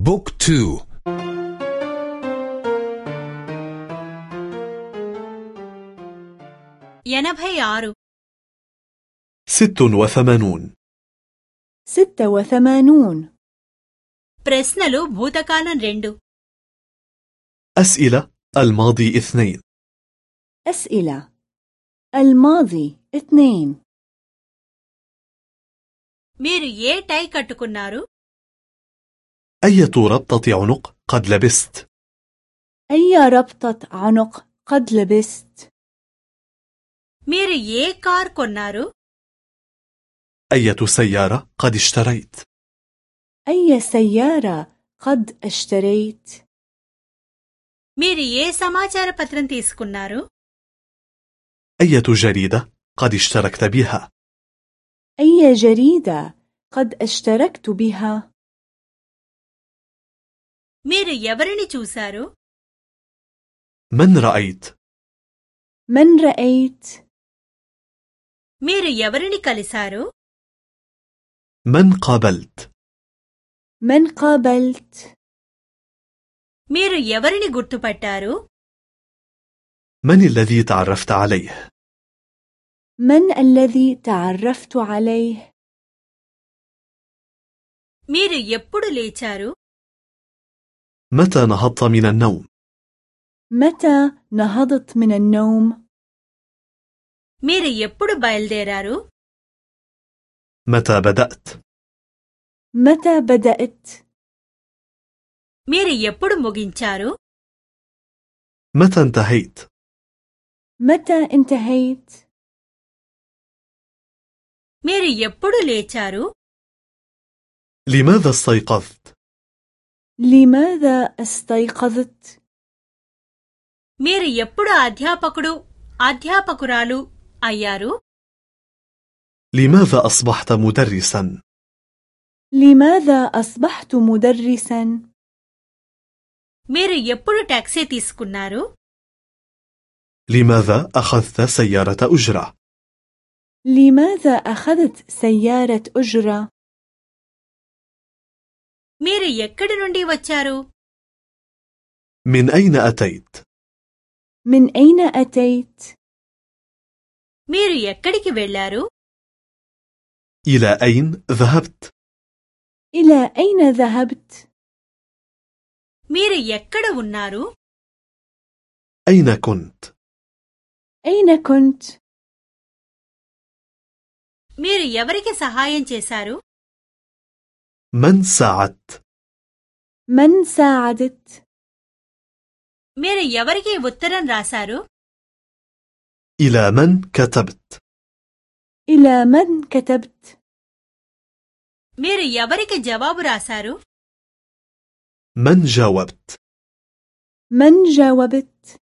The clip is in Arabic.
بوك تو ఎనభై ఆరు ست وثمانون ستة وثمانون ప్రశ్నలు భూతకాలం రెండు أسئلة الماضي اثنين أسئلة الماضي اثنين మీరు ఏ టై కట్టుకున్నారు أية ربطة عنق قد لبست أي ربطة عنق قد لبست మీరు ఏ కార్ కొన్నారు أية سيارة قد اشتريت أي سيارة قد اشتريت మీరు ఏ సమాచార పత్రం తీసుకున్నారు أية جريدة قد اشتركت بها أي جريدة قد اشتركت بها మీరు ఎవరిని చూశారు من رأيت من رأيت మీరు ఎవరిని కలిశారు من قابلت من قابلت మీరు ఎవరిని గుర్తుపట్టారు من الذي تعرفت عليه من الذي تعرفت عليه మీరు ఎప్పుడు లేచారు متى نهضت من النوم متى نهضت من النوم మీరు ఎప్పుడు బయలుదేరారు متى بدأت متى بدأت మీరు ఎప్పుడు ముగించారు متى انتهيت متى انتهيت మీరు ఎప్పుడు లేచారు لماذا استيقظت لماذا استيقظت మీరు ఎప్పుడు అధ్యాపకుడు అధ్యాపకురాలు అయ్యారు لماذا أصبحت مدرسا لماذا أصبحت مدرسا మీరు ఎప్పుడు టాక్సీ తీసుకున్నారు لماذا أخذت سيارة أجرة لماذا أخذت سيارة أجرة మీరు ఎక్కడి నుండి వచ్చారు من أين أتيت من أين أتيت మీరు ఎక్కడికి వెళ్లారు إلى أين ذهبت إلى أين ذهبت మీరు ఎక్కడ ఉన్నారు أين كنت أين كنت మీరు ఎవరికి సహాయం చేశారు من ساعدت من ساعدت మీరు ఎవరికి ఉత్తరం రాశారు إلى من كتبت إلى من كتبت మీరు ఎవరికి జవాబు రాశారు من جاوبت من جاوبت